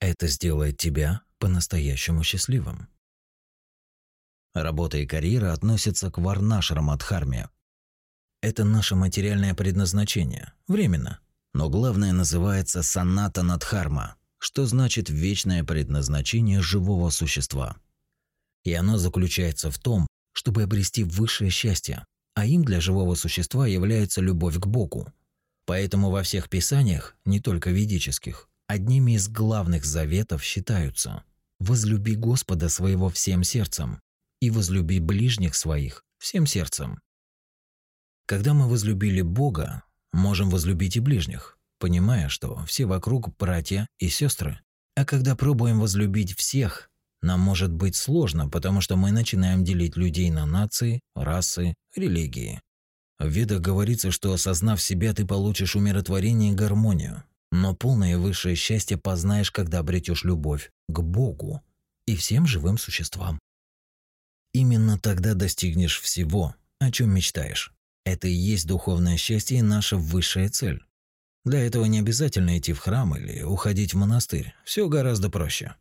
Это сделает тебя по-настоящему счастливым. Работа и карьера относятся к Варнашрамадхарме. Это наше материальное предназначение, временно. Но главное называется саната надхарма, что значит вечное предназначение живого существа. И оно заключается в том, чтобы обрести высшее счастье, а им для живого существа является любовь к Богу. Поэтому во всех писаниях, не только ведических, одними из главных заветов считаются «возлюби Господа своего всем сердцем и возлюби ближних своих всем сердцем». Когда мы возлюбили Бога, можем возлюбить и ближних, понимая, что все вокруг братья и сестры. А когда пробуем возлюбить всех, нам может быть сложно, потому что мы начинаем делить людей на нации, расы, религии. В Ведах говорится, что осознав себя, ты получишь умиротворение и гармонию. Но полное высшее счастье познаешь, когда обретешь любовь к Богу и всем живым существам. Именно тогда достигнешь всего, о чем мечтаешь. Это и есть духовное счастье и наша высшая цель. Для этого не обязательно идти в храм или уходить в монастырь. Все гораздо проще.